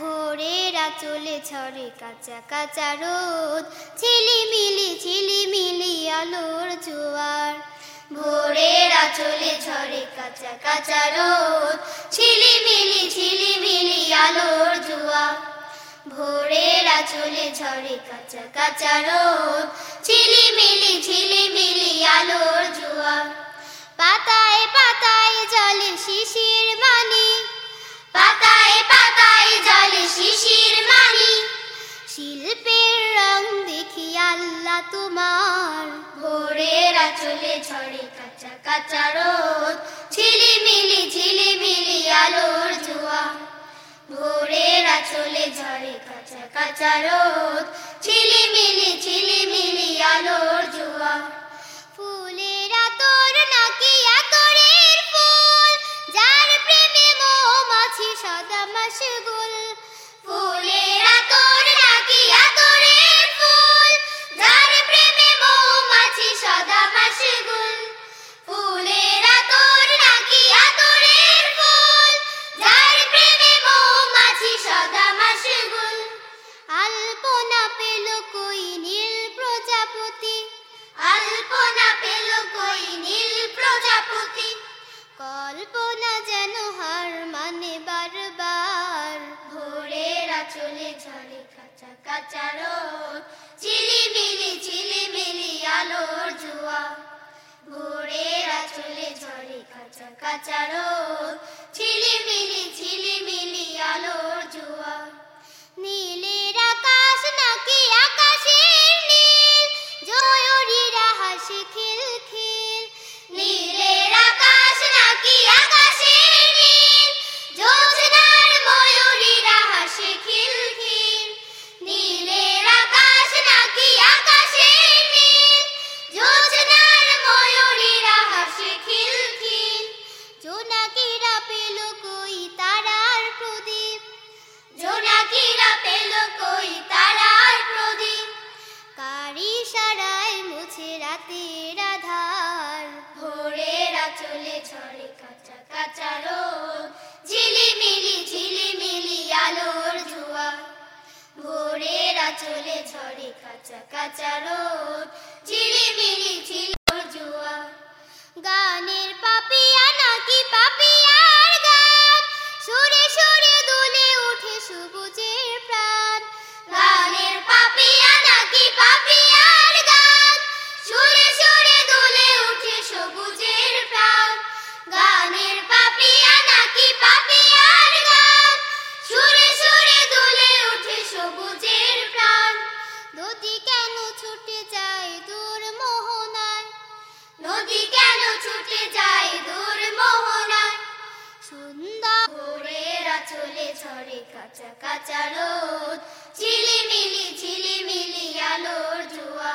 ভোরেরা চলে ছড়ে কাঁচা কাঁচা রোদ। ঝিলিমিলি ঝিলিমিলি আলোর জোয়ার। ভোরেরা চলে ঝরে কাঁচা কাঁচা রোদ। ঝিলিমিলি ঝিলিমিলি আলোর জোয়ার। ভোরেরা চলে ঝরে কাঁচা কাঁচা রোদ। ঝিলিমিলি ঝিলিমিলি আলোর জোয়ার। তোমার ভোরেরা চলে ঝরে কাঁচা কাঁচা রোদ। ঝিলিমিলি ঝিলিমিলি আলোর জোয়া ভোরেরা চলে ঝরে কাঁচা কাঁচা রোদ। ঝিলিমিলি ঝিলিমিলি আলোর জোয়া ফুলেরা কল্পনা যেন হার মানে বারবার। চলে ঝরে কাঁচা কাঁচা রোদ চিলিমিলি চিলিমিলি আলোর জুয়া। ভোরেরা চলে ঝরে কাঁচা কাঁচা রোদ, ঝিলিমিলি রাতের আধার। ভোরেরা চলে ঝরে কাঁচা কাঁচা রোদ। ঝিলিমিলি ঝিলিমিলি আলোর জুয়া ভোরেরা চলে ঝরে কাঁচা কাঁচা রোদ। ঝিলিমিলি সুরে সুরে দুলে উঠে সবুজের প্রাণ। নদী কেন ছুটে যায় দূর মোহনায়? নদী কেন ছুটে যায় দূর মোহনায়? সুন্দর ভোরেরা চলে ঝরে কাঁচা কাঁচা রোদ, ঝিলিমিলি ঝিলিমিলি আলোর জোয়া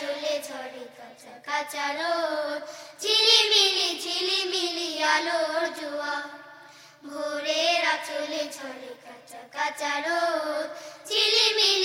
চলে ঝরে কাঁচা কাঁচা রোদ, ঝিলিমিলি ঝিলিমিলি আলোর জোয়া। ভোরের আচলে ঝরে কাঁচা কাঁচা রোদ, ঝিলিমিলি